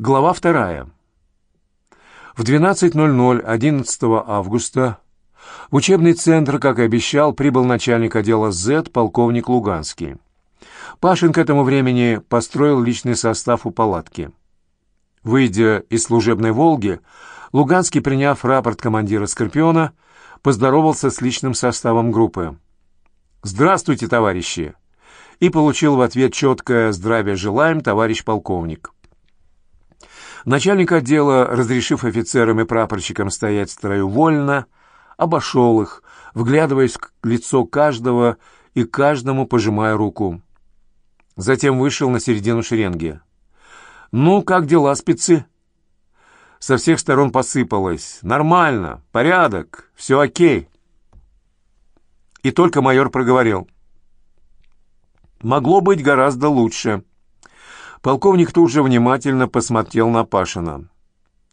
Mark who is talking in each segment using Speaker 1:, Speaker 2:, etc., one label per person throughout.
Speaker 1: Глава вторая. В 12.00 11 августа в учебный центр, как и обещал, прибыл начальник отдела Z, полковник Луганский. Пашин к этому времени построил личный состав у палатки. Выйдя из служебной «Волги», Луганский, приняв рапорт командира «Скорпиона», поздоровался с личным составом группы. «Здравствуйте, товарищи!» и получил в ответ четкое «Здравия желаем, товарищ полковник». Начальник отдела, разрешив офицерам и прапорщикам стоять в строю вольно, обошел их, вглядываясь в лицо каждого и каждому пожимая руку. Затем вышел на середину шеренги. «Ну, как дела, спецы?» Со всех сторон посыпалось. «Нормально, порядок, все окей». И только майор проговорил. «Могло быть гораздо лучше». Полковник тут же внимательно посмотрел на Пашина.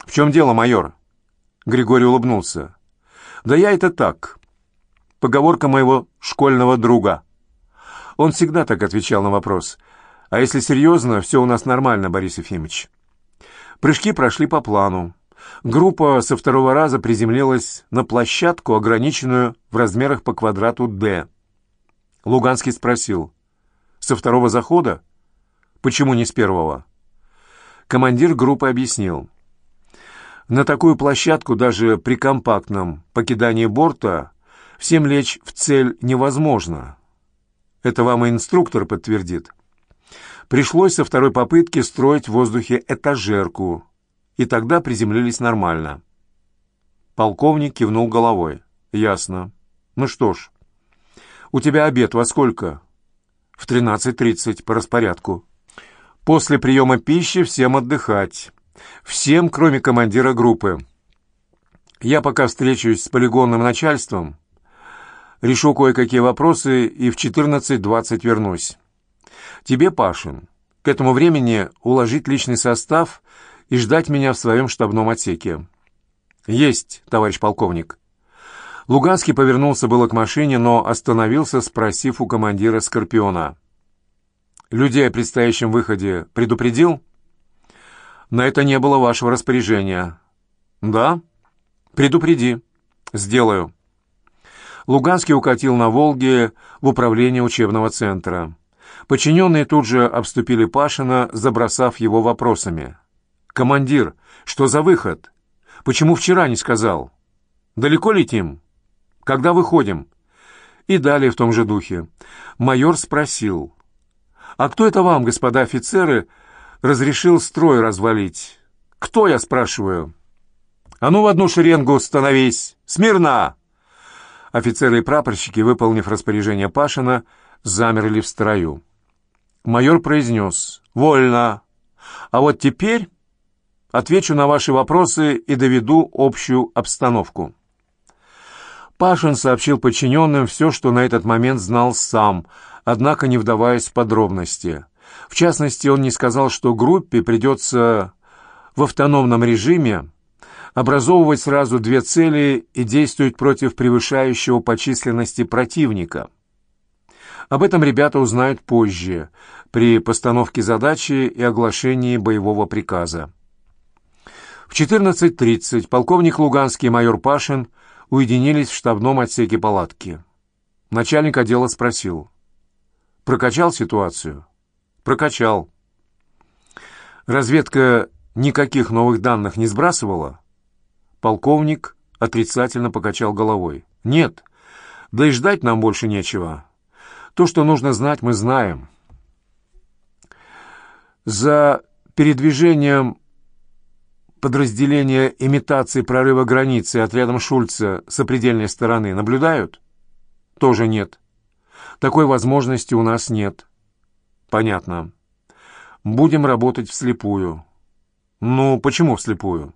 Speaker 1: «В чем дело, майор?» Григорий улыбнулся. «Да я это так. Поговорка моего школьного друга». Он всегда так отвечал на вопрос. «А если серьезно, все у нас нормально, Борис Ефимович». Прыжки прошли по плану. Группа со второго раза приземлилась на площадку, ограниченную в размерах по квадрату «Д». Луганский спросил. «Со второго захода?» Почему не с первого? Командир группы объяснил. На такую площадку даже при компактном покидании борта всем лечь в цель невозможно. Это вам и инструктор подтвердит. Пришлось со второй попытки строить в воздухе этажерку, и тогда приземлились нормально. Полковник кивнул головой. «Ясно. Ну что ж, у тебя обед во сколько?» «В тринадцать тридцать, по распорядку». После приема пищи всем отдыхать. Всем, кроме командира группы. Я пока встречусь с полигонным начальством, решу кое-какие вопросы и в 14.20 вернусь. Тебе, Пашин, к этому времени уложить личный состав и ждать меня в своем штабном отсеке. Есть, товарищ полковник. Луганский повернулся было к машине, но остановился, спросив у командира «Скорпиона». Людей о предстоящем выходе предупредил? На это не было вашего распоряжения. Да? Предупреди. Сделаю. Луганский укатил на Волге в управление учебного центра. Подчиненные тут же обступили Пашина, забросав его вопросами. «Командир, что за выход? Почему вчера не сказал? Далеко летим? Когда выходим?» И далее в том же духе. Майор спросил, «А кто это вам, господа офицеры, разрешил строй развалить? Кто, я спрашиваю?» «А ну в одну шеренгу становись! Смирно!» Офицеры и прапорщики, выполнив распоряжение Пашина, замерли в строю. Майор произнес «Вольно! А вот теперь отвечу на ваши вопросы и доведу общую обстановку». Пашин сообщил подчиненным все, что на этот момент знал сам – однако не вдаваясь в подробности. В частности, он не сказал, что группе придется в автономном режиме образовывать сразу две цели и действовать против превышающего по численности противника. Об этом ребята узнают позже, при постановке задачи и оглашении боевого приказа. В 14.30 полковник Луганский и майор Пашин уединились в штабном отсеке палатки. Начальник отдела спросил, Прокачал ситуацию? Прокачал. Разведка никаких новых данных не сбрасывала? Полковник отрицательно покачал головой. Нет, да и ждать нам больше нечего. То, что нужно знать, мы знаем. За передвижением подразделения имитации прорыва границы отрядом Шульца с определенной стороны наблюдают? Тоже нет. Такой возможности у нас нет. Понятно. Будем работать вслепую. Ну, почему вслепую?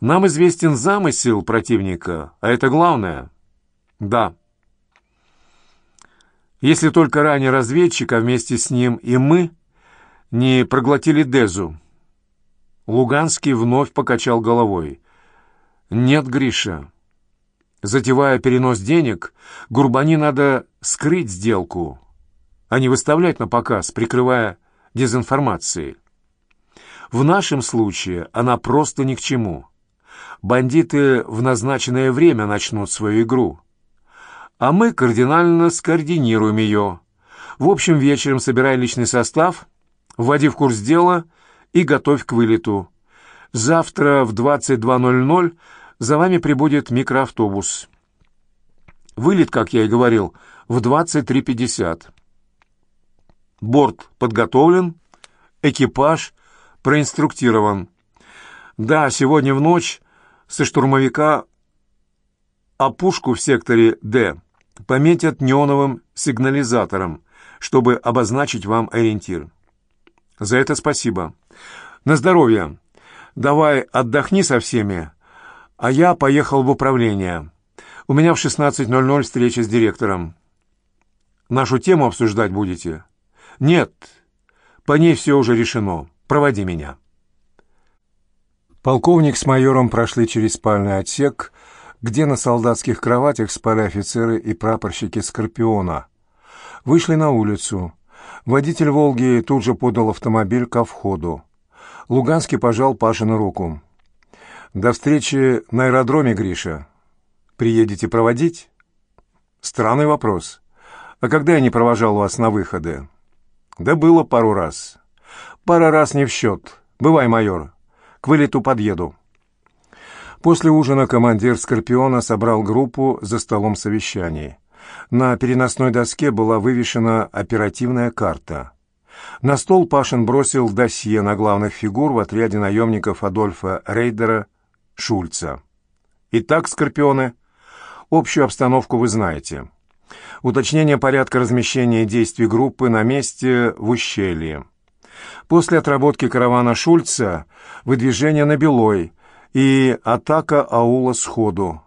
Speaker 1: Нам известен замысел противника, а это главное. Да. Если только ранее разведчик, а вместе с ним и мы, не проглотили Дезу. Луганский вновь покачал головой. «Нет, Гриша, Затевая перенос денег, Гурбани надо скрыть сделку, а не выставлять на показ, прикрывая дезинформацией. В нашем случае она просто ни к чему. Бандиты в назначенное время начнут свою игру. А мы кардинально скоординируем ее. В общем, вечером собирай личный состав, вводи в курс дела и готовь к вылету. Завтра в 22.00 за вами прибудет микроавтобус. Вылет, как я и говорил, в 23.50. Борт подготовлен, экипаж проинструктирован. Да, сегодня в ночь со штурмовика опушку в секторе «Д» пометят неоновым сигнализатором, чтобы обозначить вам ориентир. За это спасибо. На здоровье. Давай отдохни со всеми, а я поехал в управление. У меня в 16.00 встреча с директором. Нашу тему обсуждать будете? Нет, по ней все уже решено. Проводи меня. Полковник с майором прошли через спальный отсек, где на солдатских кроватях спали офицеры и прапорщики «Скорпиона». Вышли на улицу. Водитель «Волги» тут же подал автомобиль ко входу. Луганский пожал Пашину руку. «До встречи на аэродроме, Гриша. Приедете проводить?» «Странный вопрос. А когда я не провожал вас на выходы?» «Да было пару раз. Пара раз не в счет. Бывай, майор. К вылету подъеду». После ужина командир «Скорпиона» собрал группу за столом совещаний. На переносной доске была вывешена оперативная карта. На стол Пашин бросил досье на главных фигур в отряде наемников Адольфа Рейдера Шульца. Итак, «Скорпионы», общую обстановку вы знаете. Уточнение порядка размещения действий группы на месте в ущелье. После отработки каравана Шульца выдвижение на Белой и атака аула сходу.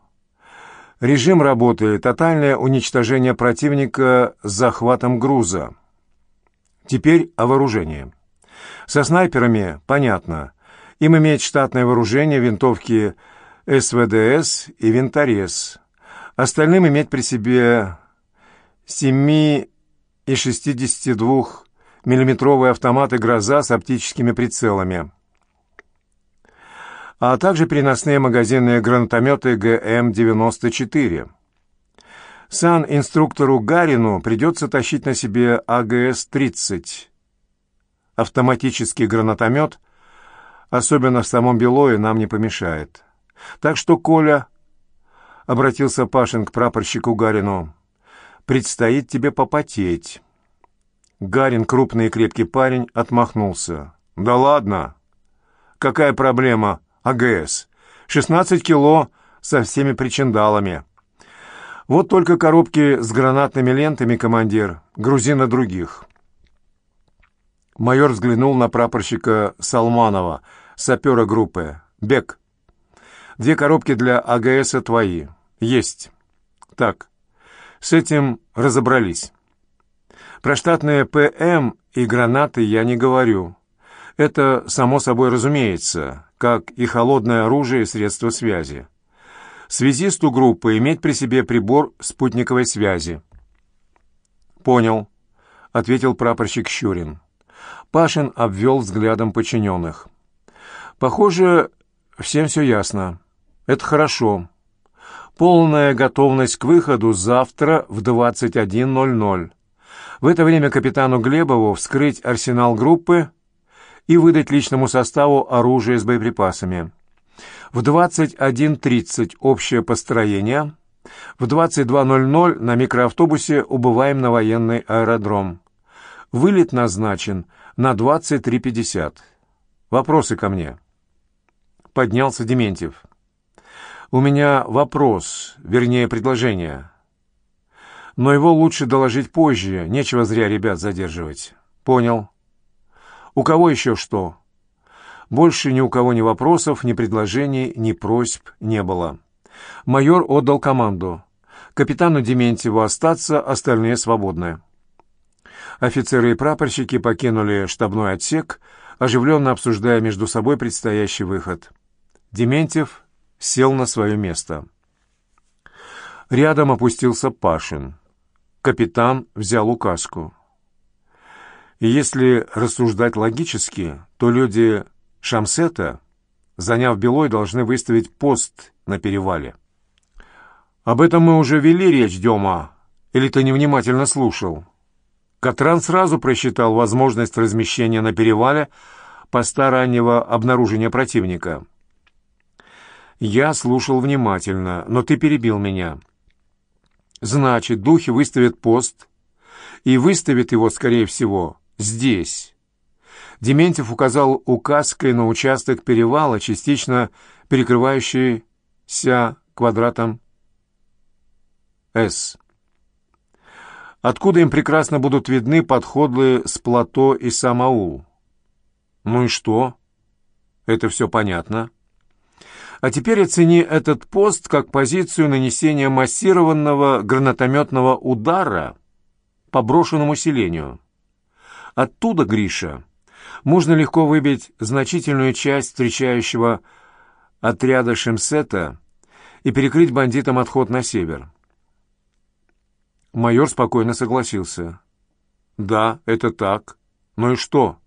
Speaker 1: Режим работы – тотальное уничтожение противника с захватом груза. Теперь о вооружении. Со снайперами понятно. Им иметь штатное вооружение, винтовки СВДС и винторез. Остальным иметь при себе 7 и 62 миллиметровые автоматы «Гроза» с оптическими прицелами, а также переносные магазинные гранатометы ГМ-94. Сан-инструктору Гарину придется тащить на себе АГС-30. Автоматический гранатомет, особенно в самом Белое, нам не помешает. Так что, Коля, — обратился Пашин к прапорщику Гарину, — предстоит тебе попотеть. Гарин, крупный и крепкий парень, отмахнулся. «Да ладно! Какая проблема, АГС? 16 кило со всеми причиндалами. Вот только коробки с гранатными лентами, командир, грузи на других». Майор взглянул на прапорщика Салманова, сапера группы. «Бег, две коробки для АГСа твои. Есть. Так, с этим разобрались». Про штатные ПМ и гранаты я не говорю. Это само собой разумеется, как и холодное оружие и средства связи. Связисту группы иметь при себе прибор спутниковой связи. «Понял», — ответил прапорщик Щурин. Пашин обвел взглядом подчиненных. «Похоже, всем все ясно. Это хорошо. Полная готовность к выходу завтра в 21.00. В это время капитану Глебову вскрыть арсенал группы и выдать личному составу оружие с боеприпасами. В 21.30 общее построение. В 22.00 на микроавтобусе убываем на военный аэродром. Вылет назначен на 23.50. Вопросы ко мне. Поднялся Дементьев. У меня вопрос, вернее, предложение но его лучше доложить позже, нечего зря ребят задерживать. Понял. У кого еще что? Больше ни у кого ни вопросов, ни предложений, ни просьб не было. Майор отдал команду. Капитану Дементьеву остаться, остальные свободны. Офицеры и прапорщики покинули штабной отсек, оживленно обсуждая между собой предстоящий выход. Дементьев сел на свое место. Рядом опустился Пашин капитан взял указку. И если рассуждать логически, то люди Шамсета, заняв Белой, должны выставить пост на перевале. Об этом мы уже вели речь, Дема, или ты невнимательно слушал? Катран сразу просчитал возможность размещения на перевале поста раннего обнаружения противника. Я слушал внимательно, но ты перебил меня. Значит, духи выставят пост и выставят его, скорее всего, здесь. Дементьев указал указкой на участок перевала, частично перекрывающийся квадратом «С». Откуда им прекрасно будут видны подходы с плато и сам аул. Ну и что? Это все понятно. А теперь оцени этот пост как позицию нанесения массированного гранатометного удара по брошенному селению. Оттуда, Гриша, можно легко выбить значительную часть встречающего отряда Шемсета и перекрыть бандитам отход на север. Майор спокойно согласился. «Да, это так. Ну и что?»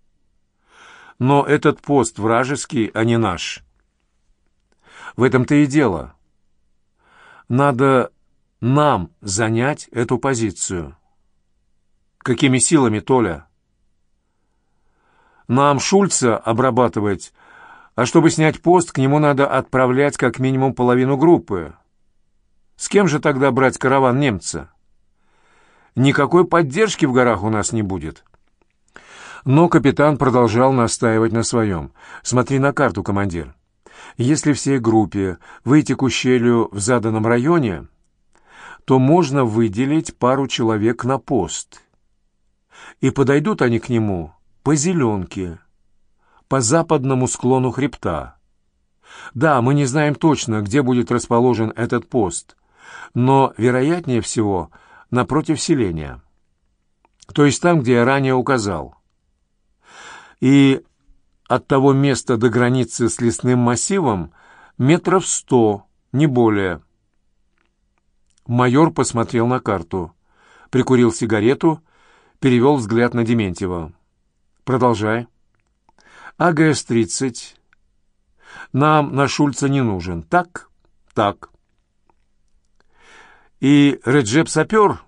Speaker 1: «Но этот пост вражеский, а не наш». В этом-то и дело. Надо нам занять эту позицию. Какими силами, Толя? Нам Шульца обрабатывать, а чтобы снять пост, к нему надо отправлять как минимум половину группы. С кем же тогда брать караван немца? Никакой поддержки в горах у нас не будет. Но капитан продолжал настаивать на своем. «Смотри на карту, командир. Если всей группе выйти к ущелью в заданном районе, то можно выделить пару человек на пост. И подойдут они к нему по зеленке, по западному склону хребта. Да, мы не знаем точно, где будет расположен этот пост, но, вероятнее всего, напротив селения. То есть там, где я ранее указал. И от того места до границы с лесным массивом метров сто, не более. Майор посмотрел на карту, прикурил сигарету, перевел взгляд на Дементьева. «Продолжай». «АГС-30. Нам на Шульца не нужен. Так? Так. И Реджеп-сапер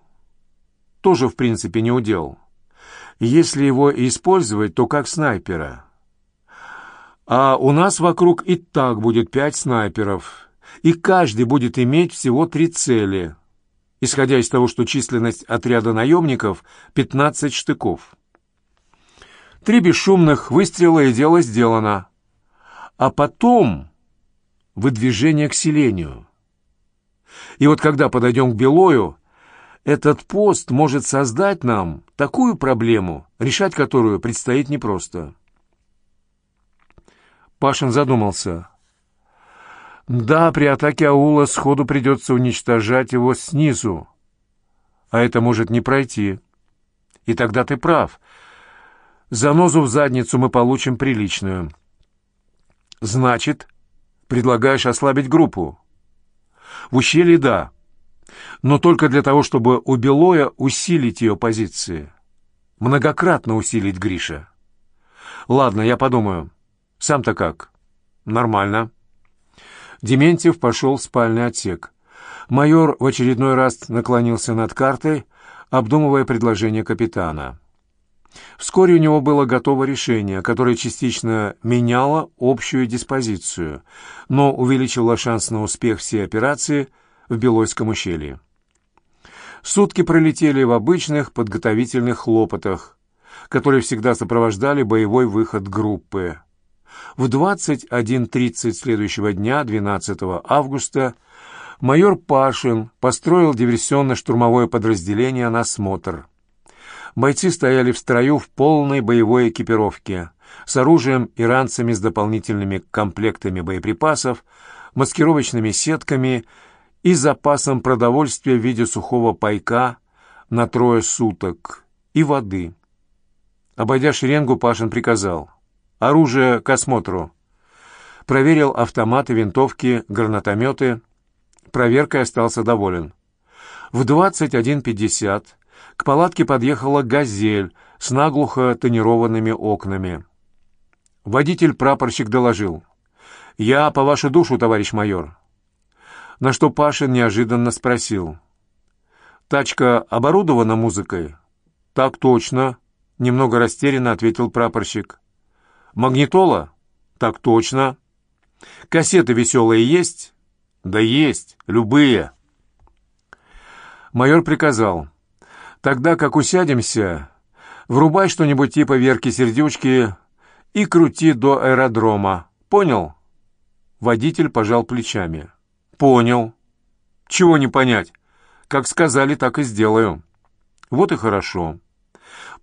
Speaker 1: тоже, в принципе, не удел. Если его использовать, то как снайпера». А у нас вокруг и так будет пять снайперов, и каждый будет иметь всего три цели, исходя из того, что численность отряда наемников — 15 штыков. Три бесшумных выстрела и дело сделано. А потом выдвижение к селению. И вот когда подойдем к Белою, этот пост может создать нам такую проблему, решать которую предстоит непросто. Пашин задумался. Да, при атаке аула сходу придется уничтожать его снизу. А это может не пройти. И тогда ты прав. Занозу в задницу мы получим приличную. Значит, предлагаешь ослабить группу? В ущелье — да. Но только для того, чтобы у Белоя усилить ее позиции. Многократно усилить Гриша. Ладно, я подумаю. Сам-то как? Нормально. Дементьев пошел в спальный отсек. Майор в очередной раз наклонился над картой, обдумывая предложение капитана. Вскоре у него было готово решение, которое частично меняло общую диспозицию, но увеличило шанс на успех всей операции в Белойском ущелье. Сутки пролетели в обычных подготовительных хлопотах, которые всегда сопровождали боевой выход группы. В 21.30 следующего дня, 12 августа, майор Пашин построил диверсионно-штурмовое подразделение на смотр. Бойцы стояли в строю в полной боевой экипировке, с оружием и ранцами с дополнительными комплектами боеприпасов, маскировочными сетками и запасом продовольствия в виде сухого пайка на трое суток и воды. Обойдя шеренгу, Пашин приказал — Оружие к осмотру. Проверил автоматы, винтовки, гранатометы. Проверкой остался доволен. В 21.50 к палатке подъехала «Газель» с наглухо тонированными окнами. Водитель-прапорщик доложил. «Я по вашу душу, товарищ майор». На что Пашин неожиданно спросил. «Тачка оборудована музыкой?» «Так точно», — немного растерянно ответил прапорщик. «Магнитола?» «Так точно». «Кассеты веселые есть?» «Да есть, любые». Майор приказал. «Тогда, как усядемся, врубай что-нибудь типа Верки-сердючки и крути до аэродрома. Понял?» Водитель пожал плечами. «Понял. Чего не понять? Как сказали, так и сделаю». «Вот и хорошо».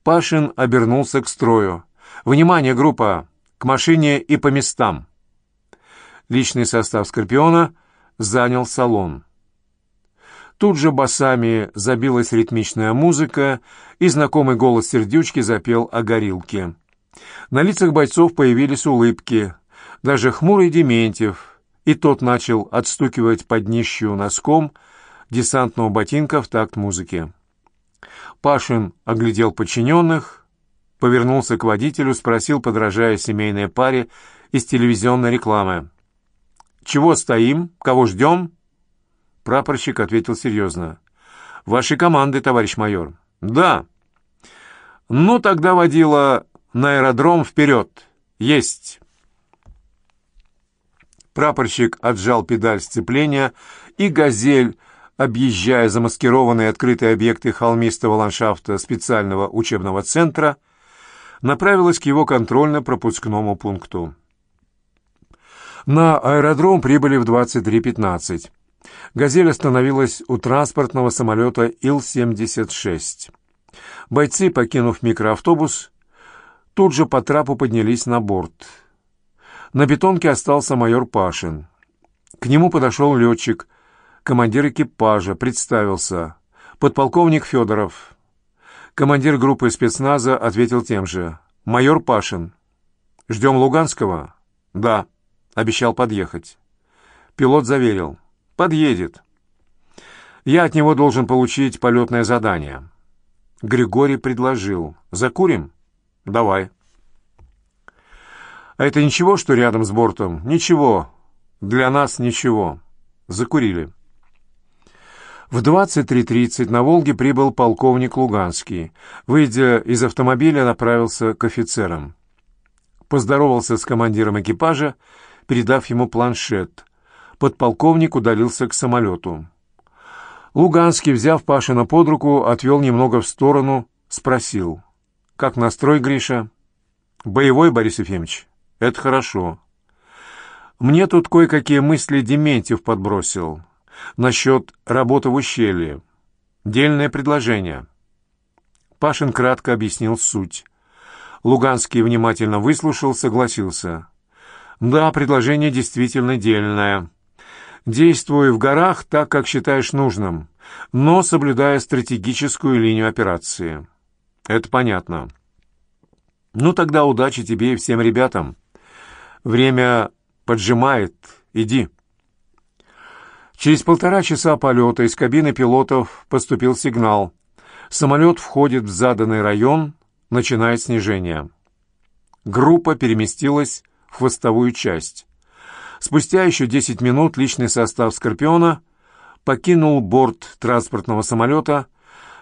Speaker 1: Пашин обернулся к строю. «Внимание, группа! К машине и по местам!» Личный состав «Скорпиона» занял салон. Тут же басами забилась ритмичная музыка, и знакомый голос сердючки запел о горилке. На лицах бойцов появились улыбки. Даже хмурый Дементьев, и тот начал отстукивать под днищу носком десантного ботинка в такт музыки. Пашин оглядел подчиненных, повернулся к водителю, спросил, подражая семейной паре из телевизионной рекламы. «Чего стоим? Кого ждем?» Прапорщик ответил серьезно. «Вашей команды, товарищ майор». «Да». «Ну, тогда водила на аэродром вперед. Есть». Прапорщик отжал педаль сцепления, и «Газель» объезжая замаскированные открытые объекты холмистого ландшафта специального учебного центра, направилась к его контрольно-пропускному пункту. На аэродром прибыли в 23.15. «Газель» остановилась у транспортного самолета Ил-76. Бойцы, покинув микроавтобус, тут же по трапу поднялись на борт. На бетонке остался майор Пашин. К нему подошел летчик – командир экипажа, представился. Подполковник Федоров. Командир группы спецназа ответил тем же. «Майор Пашин. Ждем Луганского?» «Да», — обещал подъехать. Пилот заверил. «Подъедет. Я от него должен получить полетное задание». Григорий предложил. «Закурим?» «Давай». «А это ничего, что рядом с бортом?» «Ничего. Для нас ничего». Закурили. В 23.30 на «Волге» прибыл полковник Луганский. Выйдя из автомобиля, направился к офицерам. Поздоровался с командиром экипажа, передав ему планшет. Подполковник удалился к самолету. Луганский, взяв Пашина под руку, отвел немного в сторону, спросил. «Как настрой, Гриша?» «Боевой, Борис Ефимович?» «Это хорошо». «Мне тут кое-какие мысли Дементьев подбросил насчет работы в ущелье. Дельное предложение. Пашин кратко объяснил суть. Луганский внимательно выслушал, согласился. «Да, предложение действительно дельное. Действуй в горах так, как считаешь нужным, но соблюдая стратегическую линию операции». «Это понятно». «Ну, тогда удачи тебе и всем ребятам. Время поджимает. Иди». Через полтора часа полета из кабины пилотов поступил сигнал. Самолет входит в заданный район, начинает снижение. Группа переместилась в хвостовую часть. Спустя еще 10 минут личный состав «Скорпиона» покинул борт транспортного самолета,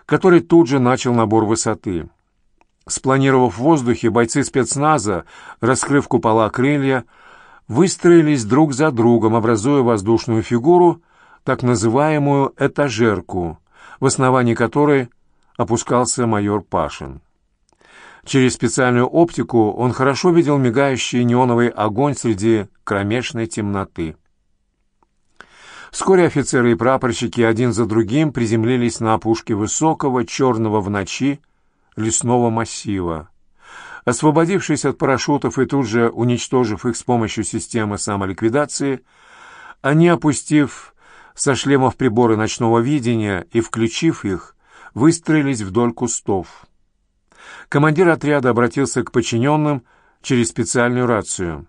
Speaker 1: который тут же начал набор высоты. Спланировав в воздухе, бойцы спецназа, раскрыв купола крылья, выстроились друг за другом, образуя воздушную фигуру, так называемую этажерку, в основании которой опускался майор Пашин. Через специальную оптику он хорошо видел мигающий неоновый огонь среди кромешной темноты. Вскоре офицеры и прапорщики один за другим приземлились на опушке высокого, черного в ночи, лесного массива. Освободившись от парашютов и тут же уничтожив их с помощью системы самоликвидации, они, опустив со шлемов приборы ночного видения и, включив их, выстроились вдоль кустов. Командир отряда обратился к подчиненным через специальную рацию.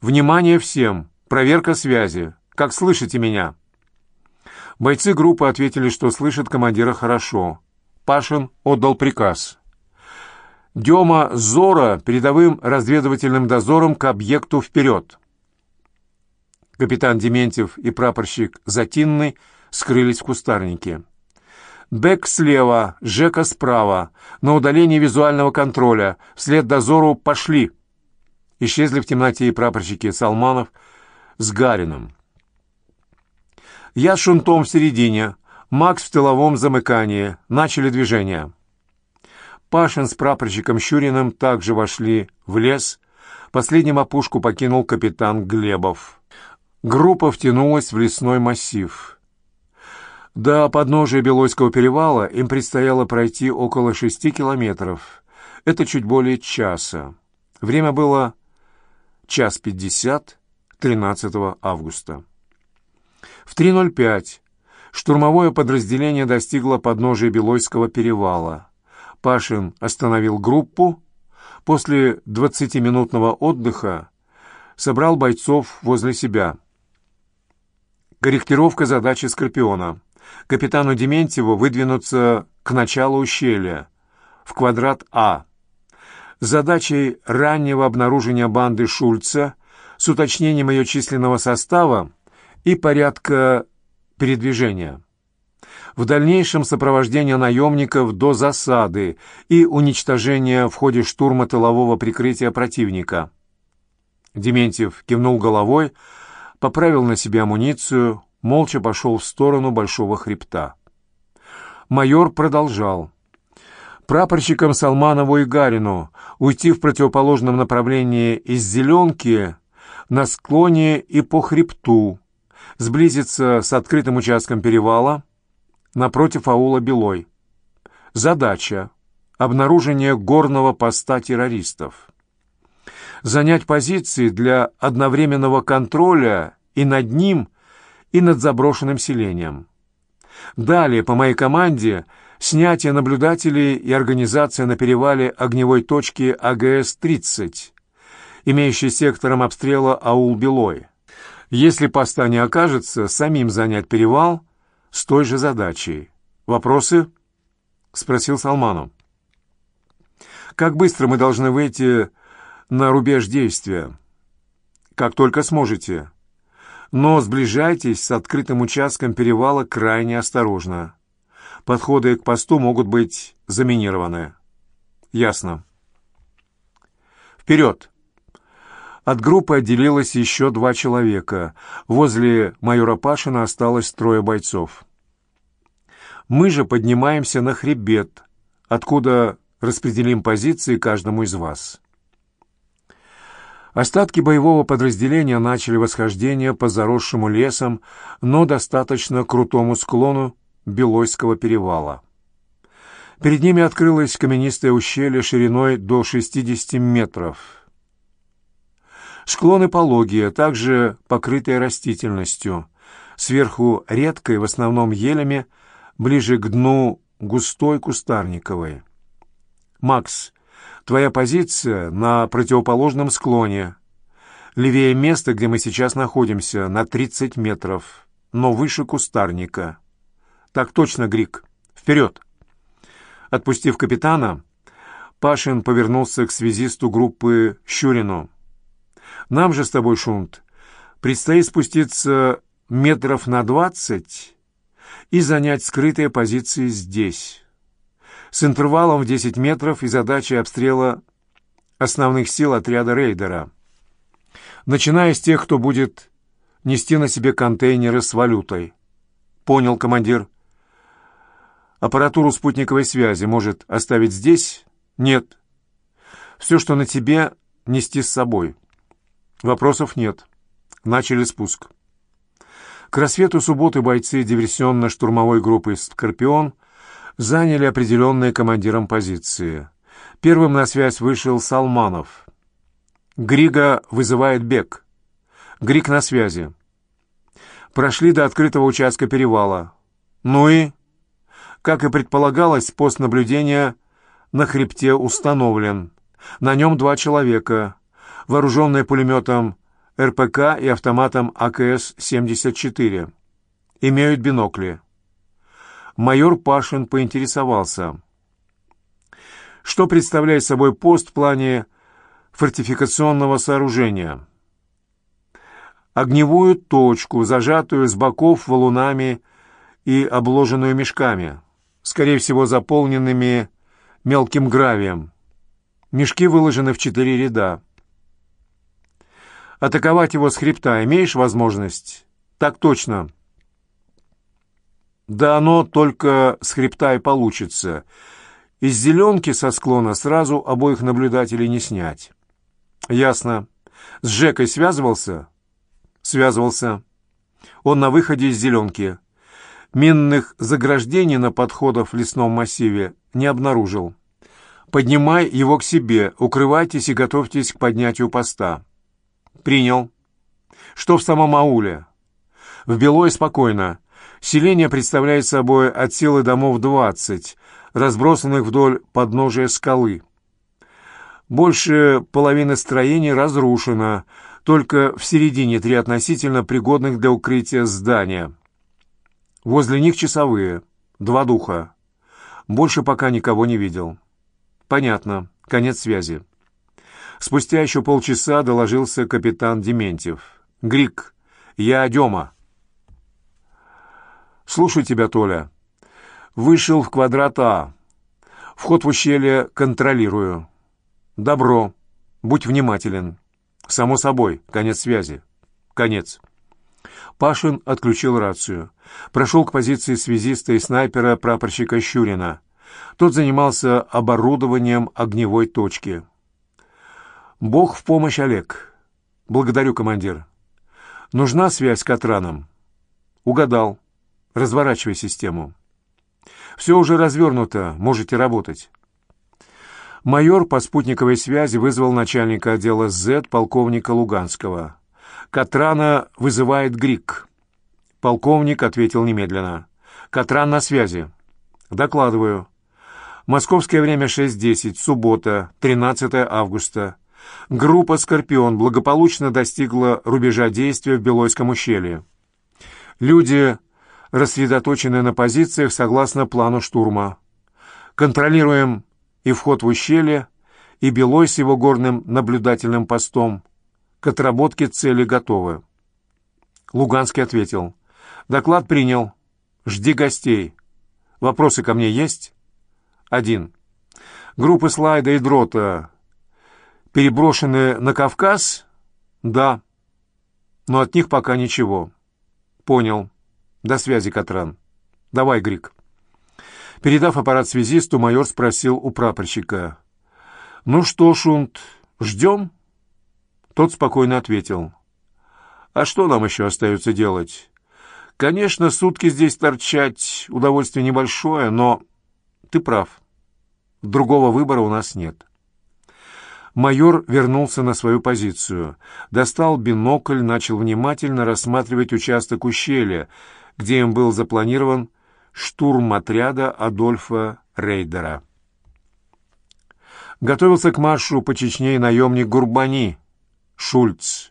Speaker 1: «Внимание всем! Проверка связи! Как слышите меня?» Бойцы группы ответили, что слышат командира хорошо. Пашин отдал приказ. Дема Зора передовым разведывательным дозором к объекту вперед. Капитан Дементьев и прапорщик Затинный скрылись в кустарнике. Бек слева, Жека справа, на удалении визуального контроля, вслед дозору «пошли». Исчезли в темноте и прапорщики Салманов с Гарином. Я шунтом в середине, Макс в тыловом замыкании. Начали движение. Пашин с прапорщиком Щуриным также вошли в лес. Последним опушку покинул капитан Глебов. Группа втянулась в лесной массив. До подножия Белойского перевала им предстояло пройти около шести километров. Это чуть более часа. Время было час пятьдесят 13 августа. В 3.05 штурмовое подразделение достигло подножия Белойского перевала. Пашин остановил группу. После двадцатиминутного отдыха собрал бойцов возле себя. Корректировка задачи «Скорпиона». Капитану Дементьеву выдвинуться к началу ущелья, в квадрат А. Задачей раннего обнаружения банды Шульца с уточнением ее численного состава и порядка передвижения в дальнейшем сопровождение наемников до засады и уничтожения в ходе штурма тылового прикрытия противника. Дементьев кивнул головой, поправил на себе амуницию, молча пошел в сторону большого хребта. Майор продолжал. Прапорщикам Салманову и Гарину уйти в противоположном направлении из Зеленки на склоне и по хребту, сблизиться с открытым участком перевала, напротив аула Белой. Задача – обнаружение горного поста террористов. Занять позиции для одновременного контроля и над ним, и над заброшенным селением. Далее, по моей команде, снятие наблюдателей и организация на перевале огневой точки АГС-30, имеющей сектором обстрела аул Белой. Если поста не окажется, самим занять перевал – с той же задачей. Вопросы?» — спросил Салманов. «Как быстро мы должны выйти на рубеж действия?» «Как только сможете. Но сближайтесь с открытым участком перевала крайне осторожно. Подходы к посту могут быть заминированы». «Ясно». «Вперед!» От группы отделилось еще два человека. Возле майора Пашина осталось трое бойцов. Мы же поднимаемся на хребет, откуда распределим позиции каждому из вас. Остатки боевого подразделения начали восхождение по заросшему лесом, но достаточно крутому склону Белойского перевала. Перед ними открылось каменистое ущелье шириной до 60 метров – Склоны пологие, также покрытые растительностью. Сверху редкой, в основном елями, ближе к дну густой кустарниковой. «Макс, твоя позиция на противоположном склоне. Левее места, где мы сейчас находимся, на 30 метров, но выше кустарника». «Так точно, Грик. Вперед!» Отпустив капитана, Пашин повернулся к связисту группы Щурину. Нам же с тобой, Шунт, предстоит спуститься метров на двадцать и занять скрытые позиции здесь, с интервалом в десять метров и задачей обстрела основных сил отряда рейдера, начиная с тех, кто будет нести на себе контейнеры с валютой. Понял, командир. Аппаратуру спутниковой связи может оставить здесь? Нет. Все, что на тебе, нести с собой. Вопросов нет. Начали спуск. К рассвету субботы бойцы диверсионно-штурмовой группы «Скорпион» заняли определенные командиром позиции. Первым на связь вышел Салманов. Грига вызывает бег. Григ на связи. Прошли до открытого участка перевала. Ну и... Как и предполагалось, пост наблюдения на хребте установлен. На нем два человека вооруженные пулеметом РПК и автоматом АКС-74. Имеют бинокли. Майор Пашин поинтересовался. Что представляет собой пост в плане фортификационного сооружения? Огневую точку, зажатую с боков валунами и обложенную мешками, скорее всего, заполненными мелким гравием. Мешки выложены в четыре ряда. Атаковать его с хребта имеешь возможность? Так точно. Да оно только с хребта и получится. Из зеленки со склона сразу обоих наблюдателей не снять. Ясно. С Жекой связывался? Связывался. Он на выходе из зеленки. Минных заграждений на подходах в лесном массиве не обнаружил. Поднимай его к себе, укрывайтесь и готовьтесь к поднятию поста. Принял. Что в самом ауле? В Белой спокойно. Селение представляет собой от силы домов двадцать, разбросанных вдоль подножия скалы. Больше половины строений разрушено, только в середине три относительно пригодных для укрытия здания. Возле них часовые, два духа. Больше пока никого не видел. Понятно, конец связи. Спустя еще полчаса доложился капитан Дементьев. «Грик, я Дема». «Слушаю тебя, Толя. Вышел в квадрат А. Вход в ущелье контролирую. Добро. Будь внимателен. Само собой, конец связи. Конец». Пашин отключил рацию. Прошел к позиции связиста и снайпера прапорщика Щурина. Тот занимался оборудованием огневой точки. «Бог в помощь, Олег. Благодарю, командир. Нужна связь с Катраном?» «Угадал. Разворачивай систему. Все уже развернуто, можете работать. Майор по спутниковой связи вызвал начальника отдела Z полковника Луганского. «Катрана вызывает ГРИК». Полковник ответил немедленно. «Катран на связи». «Докладываю. Московское время 6.10, суббота, 13 августа. Группа «Скорпион» благополучно достигла рубежа действия в Белойском ущелье. Люди рассредоточены на позициях согласно плану штурма. Контролируем и вход в ущелье, и Белой с его горным наблюдательным постом. К отработке цели готовы. Луганский ответил. Доклад принял. Жди гостей. Вопросы ко мне есть? Один. Группы слайда и дрота переброшены на Кавказ? Да. Но от них пока ничего. Понял. До связи, Катран. Давай, Грик. Передав аппарат связисту, майор спросил у прапорщика. «Ну что, Шунт, ждем?» Тот спокойно ответил. «А что нам еще остается делать? Конечно, сутки здесь торчать — удовольствие небольшое, но ты прав. Другого выбора у нас нет». Майор вернулся на свою позицию, достал бинокль, начал внимательно рассматривать участок ущелья, где им был запланирован штурм отряда Адольфа Рейдера. Готовился к маршу по Чечне наемник Гурбани, Шульц.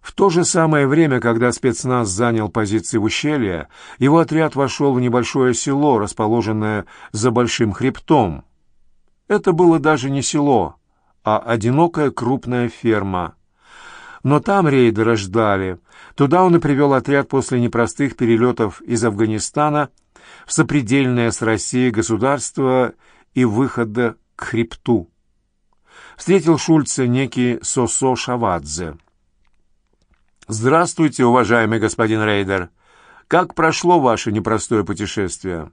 Speaker 1: В то же самое время, когда спецназ занял позиции в ущелье, его отряд вошел в небольшое село, расположенное за большим хребтом. Это было даже не село, а одинокая крупная ферма. Но там рейдера ждали. Туда он и привел отряд после непростых перелетов из Афганистана в сопредельное с Россией государство и выхода к хребту. Встретил Шульца некий Сосо Шавадзе. «Здравствуйте, уважаемый господин рейдер. Как прошло ваше непростое путешествие?»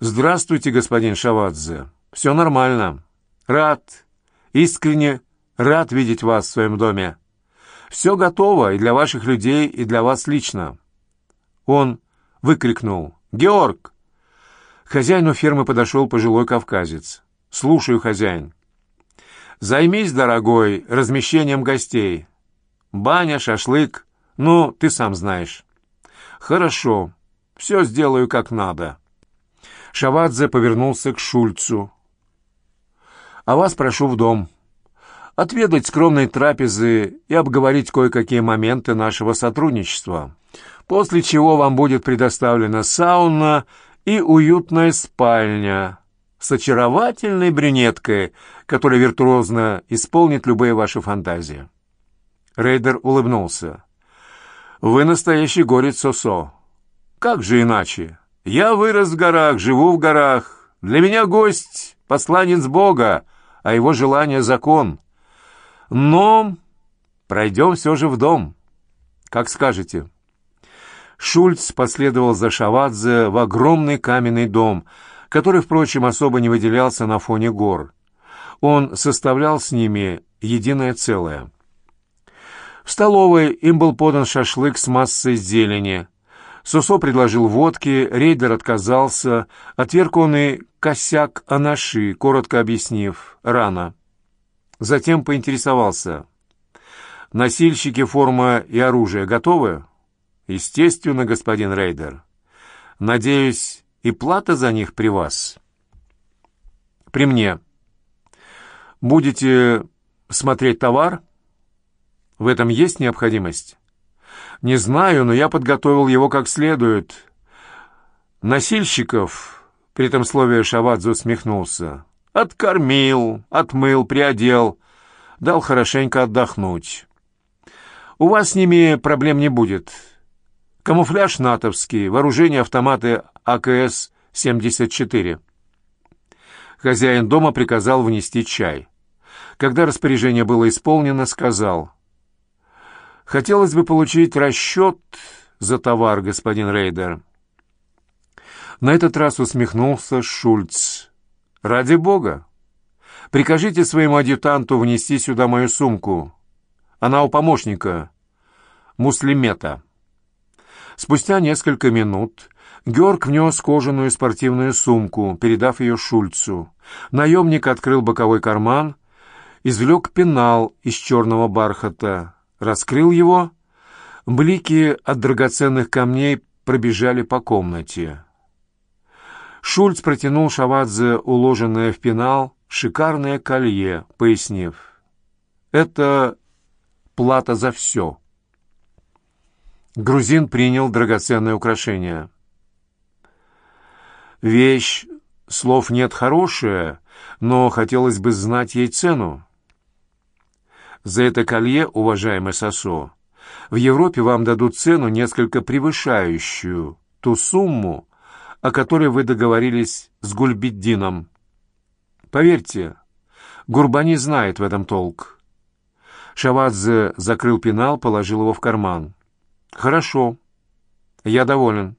Speaker 1: «Здравствуйте, господин Шавадзе. Все нормально. Рад, искренне Рад видеть вас в своем доме. Все готово и для ваших людей, и для вас лично». Он выкрикнул «Георг!». хозяину фермы подошел пожилой кавказец. «Слушаю, хозяин». «Займись, дорогой, размещением гостей. Баня, шашлык, ну, ты сам знаешь». «Хорошо, все сделаю как надо». Шавадзе повернулся к Шульцу. «А вас прошу в дом» отведать скромной трапезы и обговорить кое-какие моменты нашего сотрудничества, после чего вам будет предоставлена сауна и уютная спальня с очаровательной брюнеткой, которая виртуозно исполнит любые ваши фантазии. Рейдер улыбнулся. «Вы настоящий горец Сосо. Как же иначе? Я вырос в горах, живу в горах. Для меня гость — посланец Бога, а его желание — закон. Но пройдем все же в дом. Как скажете». Шульц последовал за Шавадзе в огромный каменный дом, который, впрочем, особо не выделялся на фоне гор. Он составлял с ними единое целое. В столовой им был подан шашлык с массой зелени. Сусо предложил водки, рейдер отказался, отверг он и косяк анаши, коротко объяснив, рано. Затем поинтересовался. «Носильщики, форма и оружие готовы?» «Естественно, господин Рейдер. Надеюсь, и плата за них при вас?» «При мне. Будете смотреть товар?» «В этом есть необходимость?» «Не знаю, но я подготовил его как следует. Носильщиков...» При этом слове Шавадзе усмехнулся. «Откормил, отмыл, приодел, дал хорошенько отдохнуть. У вас с ними проблем не будет. Камуфляж натовский, вооружение автоматы АКС-74. Хозяин дома приказал внести чай. Когда распоряжение было исполнено, сказал, «Хотелось бы получить расчет за товар, господин Рейдер». На этот раз усмехнулся Шульц. «Ради бога! Прикажите своему адъютанту внести сюда мою сумку. Она у помощника, Муслимета». Спустя несколько минут Георг внес кожаную спортивную сумку, передав ее Шульцу. Наемник открыл боковой карман, извлек пенал из черного бархата, раскрыл его. Блики от драгоценных камней пробежали по комнате. Шульц протянул Шавадзе уложенное в пенал шикарное колье, пояснив. «Это плата за все». Грузин принял драгоценное украшение. «Вещь, слов нет хорошая, но хотелось бы знать ей цену. За это колье, уважаемый Сосо, в Европе вам дадут цену, несколько превышающую ту сумму, о которой вы договорились с Гульбиддином. Поверьте, Гурбани знает в этом толк». Шавадзе закрыл пенал, положил его в карман. «Хорошо. Я доволен».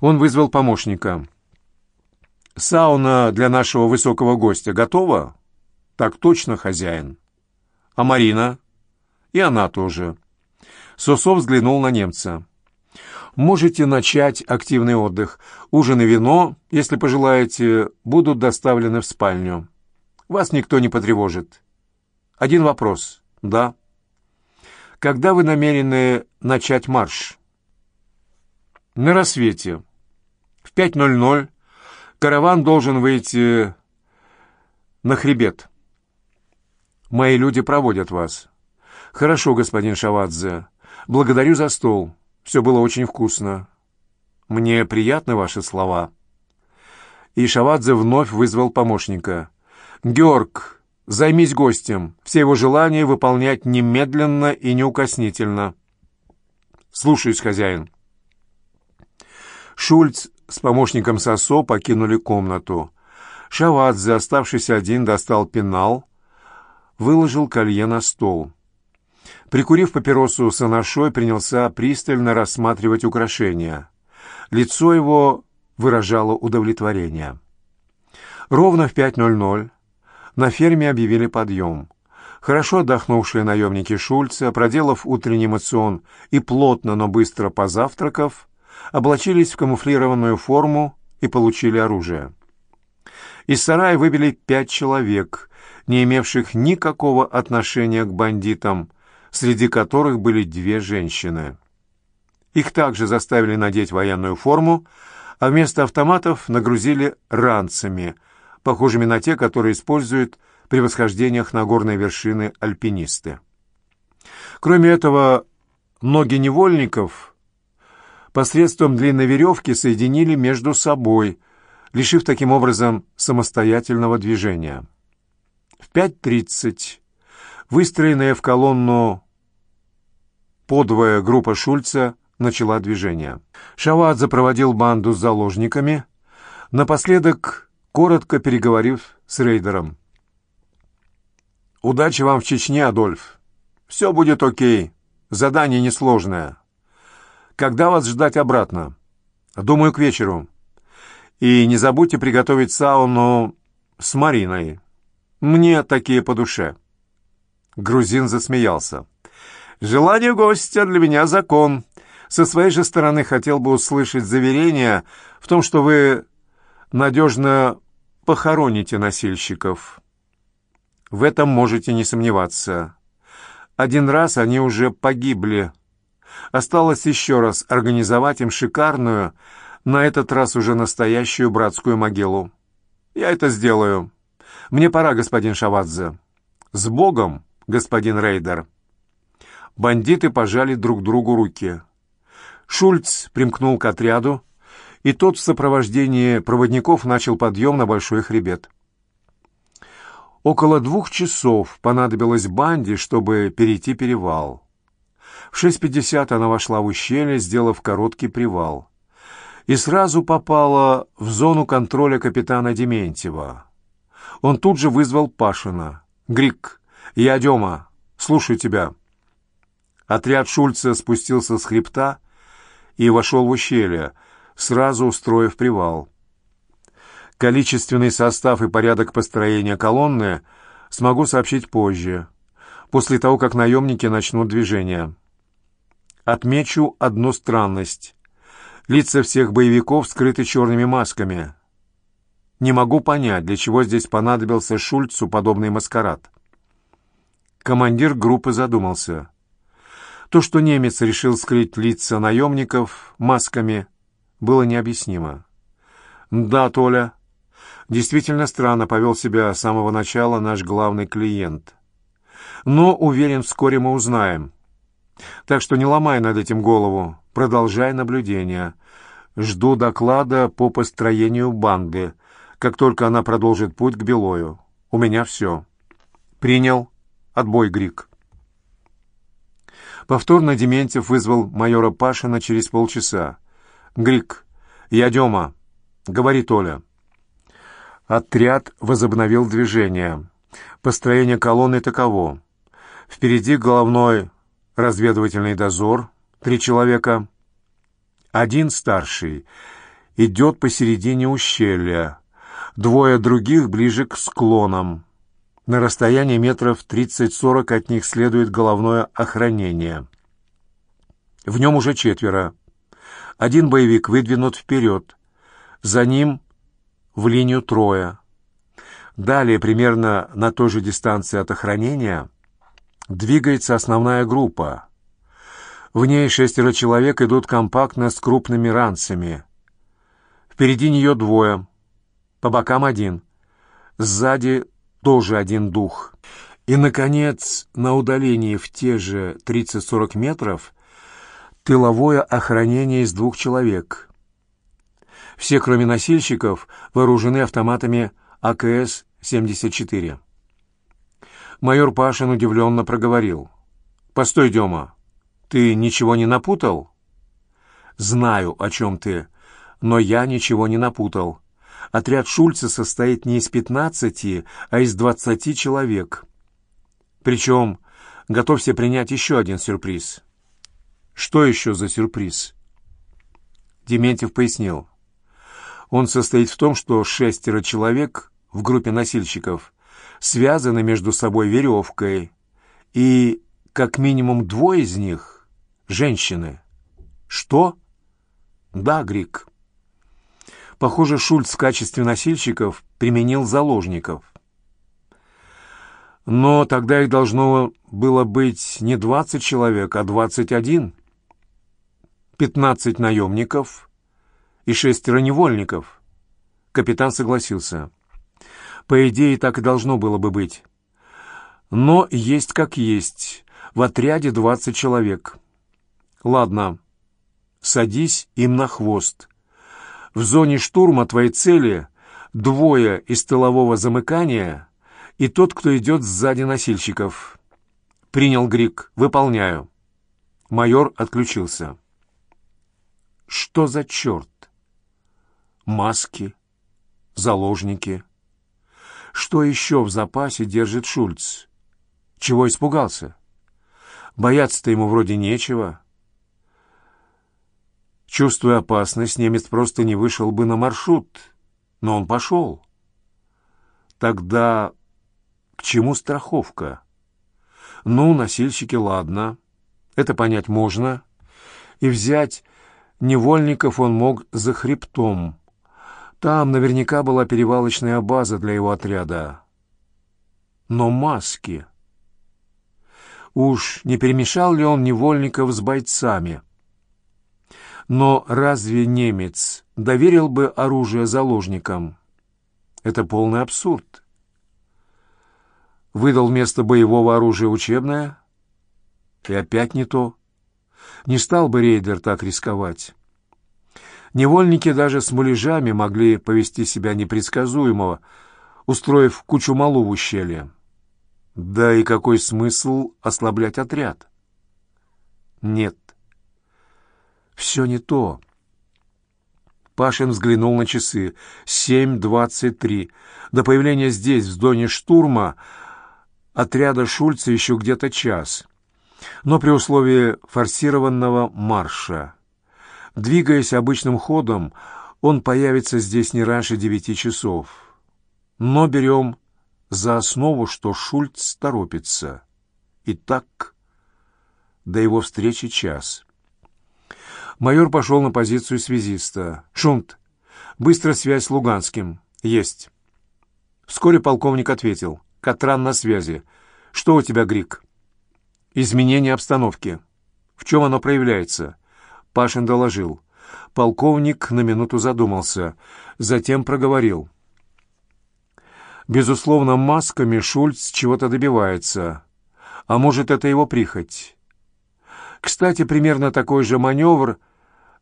Speaker 1: Он вызвал помощника. «Сауна для нашего высокого гостя готова?» «Так точно, хозяин». «А Марина?» «И она тоже». Сосо взглянул на немца. «Можете начать активный отдых. Ужин и вино, если пожелаете, будут доставлены в спальню. Вас никто не потревожит. Один вопрос. Да?» Когда вы намерены начать марш? На рассвете. В 5.00 караван должен выйти на хребет. Мои люди проводят вас. Хорошо, господин Шавадзе. Благодарю за стол. Все было очень вкусно. Мне приятны ваши слова. И Шавадзе вновь вызвал помощника. «Георг, Займись гостем. Все его желания выполнять немедленно и неукоснительно. Слушаюсь, хозяин. Шульц с помощником Сосо покинули комнату. Шавадзе, оставшийся один, достал пенал, выложил колье на стол. Прикурив папиросу с анашой, принялся пристально рассматривать украшения. Лицо его выражало удовлетворение. Ровно в пять ноль ноль на ферме объявили подъем. Хорошо отдохнувшие наемники Шульца, проделав утренний мацион и плотно, но быстро позавтракав, облачились в камуфлированную форму и получили оружие. Из сарая выбили пять человек, не имевших никакого отношения к бандитам, среди которых были две женщины. Их также заставили надеть военную форму, а вместо автоматов нагрузили ранцами – похожими на те, которые используют при восхождениях на горные вершины альпинисты. Кроме этого, ноги невольников посредством длинной веревки соединили между собой, лишив таким образом самостоятельного движения. В 5.30 выстроенная в колонну подвое группа Шульца начала движение. Шавадзе проводил банду с заложниками, напоследок коротко переговорив с рейдером. «Удачи вам в Чечне, Адольф. Все будет окей. Задание несложное. Когда вас ждать обратно? Думаю, к вечеру. И не забудьте приготовить сауну с Мариной. Мне такие по душе». Грузин засмеялся. «Желание гостя для меня закон. Со своей же стороны хотел бы услышать заверение в том, что вы надежно похороните носильщиков. В этом можете не сомневаться. Один раз они уже погибли. Осталось еще раз организовать им шикарную, на этот раз уже настоящую братскую могилу. Я это сделаю. Мне пора, господин Шавадзе. С Богом, господин Рейдер. Бандиты пожали друг другу руки. Шульц примкнул к отряду, и тот в сопровождении проводников начал подъем на большой хребет. Около двух часов понадобилось банде, чтобы перейти перевал. В 6.50 она вошла в ущелье, сделав короткий привал. И сразу попала в зону контроля капитана Дементьева. Он тут же вызвал Пашина. «Грик, я Дема, слушаю тебя». Отряд Шульца спустился с хребта и вошел в ущелье, сразу устроив привал. Количественный состав и порядок построения колонны смогу сообщить позже, после того, как наемники начнут движение. Отмечу одну странность. Лица всех боевиков скрыты черными масками. Не могу понять, для чего здесь понадобился Шульцу подобный маскарад. Командир группы задумался. То, что немец решил скрыть лица наемников масками, было необъяснимо. «Да, Толя, действительно странно повел себя с самого начала наш главный клиент. Но, уверен, вскоре мы узнаем. Так что не ломай над этим голову, продолжай наблюдение. Жду доклада по построению банды, как только она продолжит путь к Белою. У меня все». «Принял. Отбой, Грик». Повторно Дементьев вызвал майора Пашина через полчаса. «Грик, я Дема. Говори, Толя». Отряд возобновил движение. Построение колонны таково. Впереди головной разведывательный дозор, три человека. Один старший идет посередине ущелья, двое других ближе к склонам. На расстоянии метров 30-40 от них следует головное охранение. В нем уже четверо. Один боевик выдвинут вперед. За ним в линию трое. Далее, примерно на той же дистанции от охранения, двигается основная группа. В ней шестеро человек идут компактно с крупными ранцами. Впереди нее двое, по бокам один. Сзади тоже один дух. И, наконец, на удалении в те же 30-40 метров тыловое охранение из двух человек. Все, кроме носильщиков, вооружены автоматами АКС-74. Майор Пашин удивленно проговорил. «Постой, Дема, ты ничего не напутал?» «Знаю, о чем ты, но я ничего не напутал. Отряд Шульца состоит не из пятнадцати, а из двадцати человек. Причем готовься принять еще один сюрприз. Что еще за сюрприз? Дементьев пояснил. Он состоит в том, что шестеро человек в группе носильщиков связаны между собой веревкой, и как минимум двое из них — женщины. Что? Да, Грик. Похоже, Шульц в качестве носильщиков применил заложников. Но тогда их должно было быть не двадцать человек, а двадцать один. Пятнадцать наемников и шестеро невольников. Капитан согласился. По идее, так и должно было бы быть. Но есть как есть. В отряде двадцать человек. Ладно, садись им на хвост. В зоне штурма твоей цели двое из тылового замыкания и тот, кто идет сзади носильщиков. Принял Грик. Выполняю. Майор отключился. Что за черт? Маски, заложники. Что еще в запасе держит Шульц? Чего испугался? Бояться-то ему вроде нечего. Чувствуя опасность, немец просто не вышел бы на маршрут, но он пошел. Тогда к чему страховка? Ну, носильщики, ладно, это понять можно. И взять невольников он мог за хребтом. Там наверняка была перевалочная база для его отряда. Но маски... Уж не перемешал ли он невольников с бойцами? Но разве немец доверил бы оружие заложникам? Это полный абсурд. Выдал вместо боевого оружия учебное? И опять не то. Не стал бы рейдер так рисковать. Невольники даже с муляжами могли повести себя непредсказуемого, устроив кучу малу в ущелье. Да и какой смысл ослаблять отряд? Нет. Все не то. Пашин взглянул на часы. Семь двадцать три. До появления здесь, в зоне штурма, отряда Шульца еще где-то час. Но при условии форсированного марша. Двигаясь обычным ходом, он появится здесь не раньше девяти часов. Но берем за основу, что Шульц торопится. Итак, до его встречи час. Майор пошел на позицию связиста. «Шунт, быстрая связь с Луганским. Есть». Вскоре полковник ответил. «Катран на связи. Что у тебя, Грик?» «Изменение обстановки. В чем оно проявляется?» Пашин доложил. Полковник на минуту задумался, затем проговорил. Безусловно, масками Шульц чего-то добивается. А может, это его прихоть. Кстати, примерно такой же маневр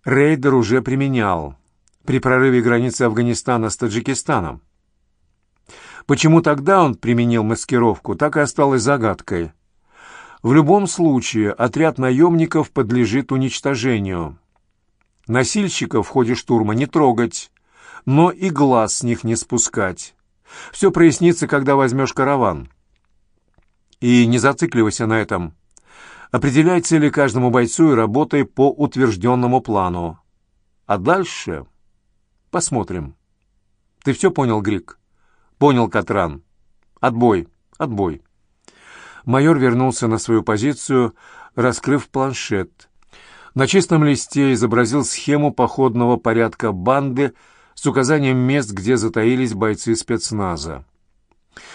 Speaker 1: Рейдер уже применял при прорыве границы Афганистана с Таджикистаном. Почему тогда он применил маскировку, так и осталось загадкой. В любом случае, отряд наемников подлежит уничтожению. Носильщиков в ходе штурма не трогать, но и глаз с них не спускать. Все прояснится, когда возьмешь караван. И не зацикливайся на этом. Определяй цели каждому бойцу и работай по утвержденному плану. А дальше посмотрим. Ты все понял, Грик? Понял, Катран. Отбой, отбой. Майор вернулся на свою позицию, раскрыв планшет. На чистом листе изобразил схему походного порядка банды, с указанием мест, где затаились бойцы спецназа.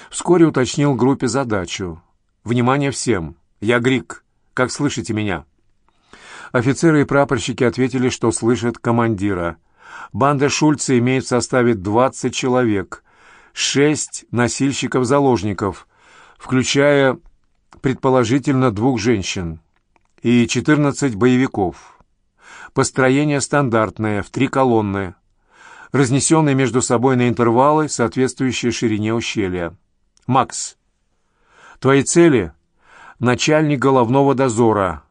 Speaker 1: Вскоре уточнил группе задачу. «Внимание всем! Я Грик. Как слышите меня?» Офицеры и прапорщики ответили, что слышат командира. Банда Шульца имеет в составе 20 человек, 6 носильщиков-заложников, включая, предположительно, двух женщин, и 14 боевиков. Построение стандартное, в три колонны – разнесенные между собой на интервалы, соответствующие ширине ущелья. «Макс, твои цели — начальник головного дозора,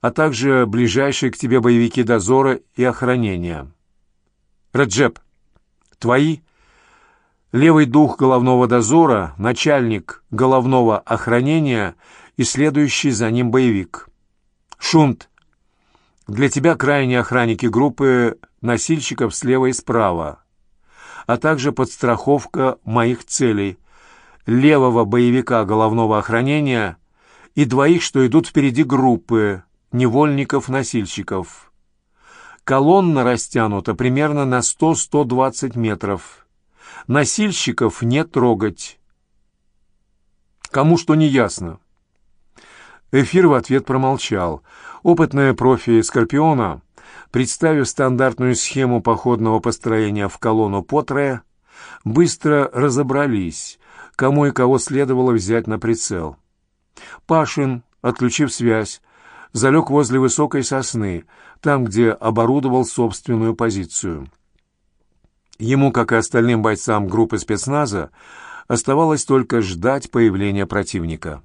Speaker 1: а также ближайшие к тебе боевики дозора и охранения. Раджеп, твои — левый дух головного дозора, начальник головного охранения и следующий за ним боевик. Шунт, для тебя крайние охранники группы носильщиков слева и справа, а также подстраховка моих целей, левого боевика головного охранения и двоих, что идут впереди группы невольников-носильщиков. Колонна растянута примерно на 100-120 метров. Носильщиков не трогать. Кому что не ясно. Эфир в ответ промолчал. Опытные профи «Скорпиона» представив стандартную схему походного построения в колонну по трое, быстро разобрались, кому и кого следовало взять на прицел. Пашин, отключив связь, залег возле высокой сосны, там, где оборудовал собственную позицию. Ему, как и остальным бойцам группы спецназа, оставалось только ждать появления противника.